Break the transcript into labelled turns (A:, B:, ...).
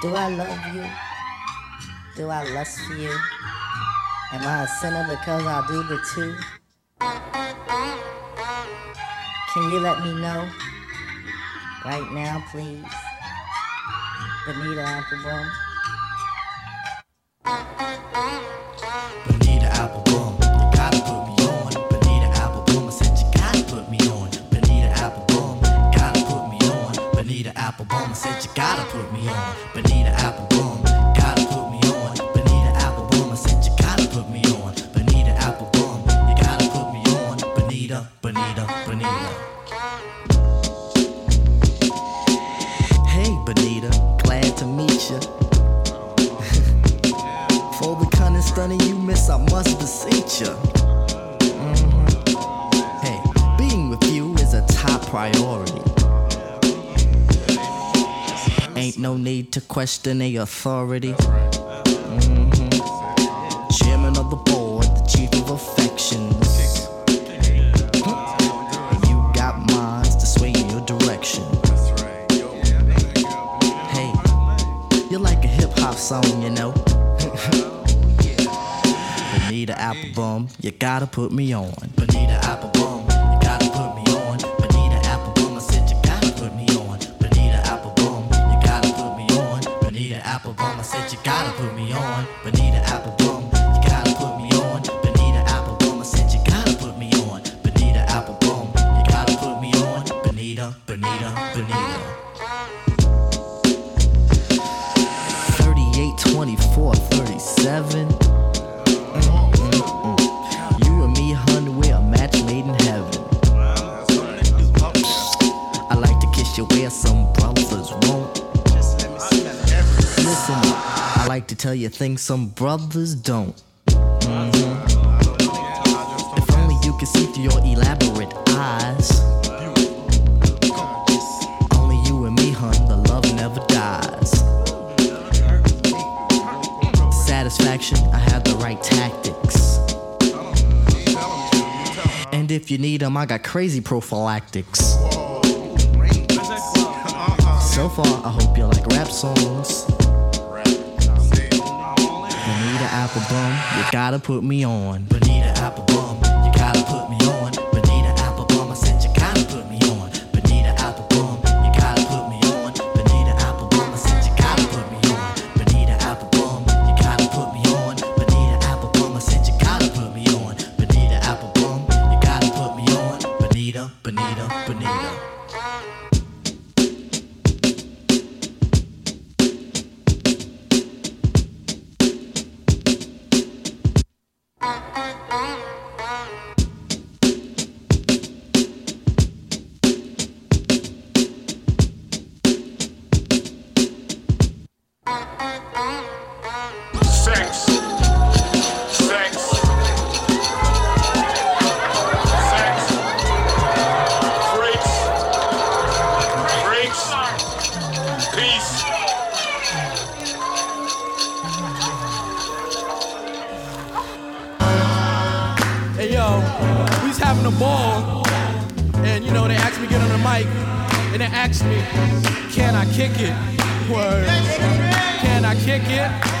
A: Do I love you? Do I lust for you? Am I a sinner because I do the two? Can you let me know? Right now, please. Bonita Applebum.
B: Applebum, said you gotta put me on. Bonita Applebum, gotta put me on. Bonita Applebum, I said you gotta put me on. Bonita Applebum, you gotta put me on. Bonita, Bonita, Bonita. Hey, Bonita, glad to meet you. For the cunning stunning you miss, I must beseech you. Mm-hmm. Hey, being with you is a top priority. Ain't no need to question the authority. Mhm. Chairman of the board, the chief of affections. You got minds to sway in your direction. Hey, you're like a hip hop song, you know. Bonita Applebum, you gotta put me on. Bonita put me on. Bonita Applebum, you gotta put me on. Bonita Applebum, I said you gotta put me on. Bonita Applebum, you gotta put me on. Bonita, Bonita, Bonita. 38, 24, 37. Listen, I like to tell you things some brothers don't. Mhm. If only you could see through your elaborate eyes. Only you and me, hun, the love never dies. Satisfaction, I have the right tactics. And if you need them, I got crazy prophylactics. So far, I hope you like rap songs. You gotta put me on. Bonita
C: Yo, we was having a ball, and you know they asked me to get on the mic, and they asked me, can I kick it? Word. Can I kick it?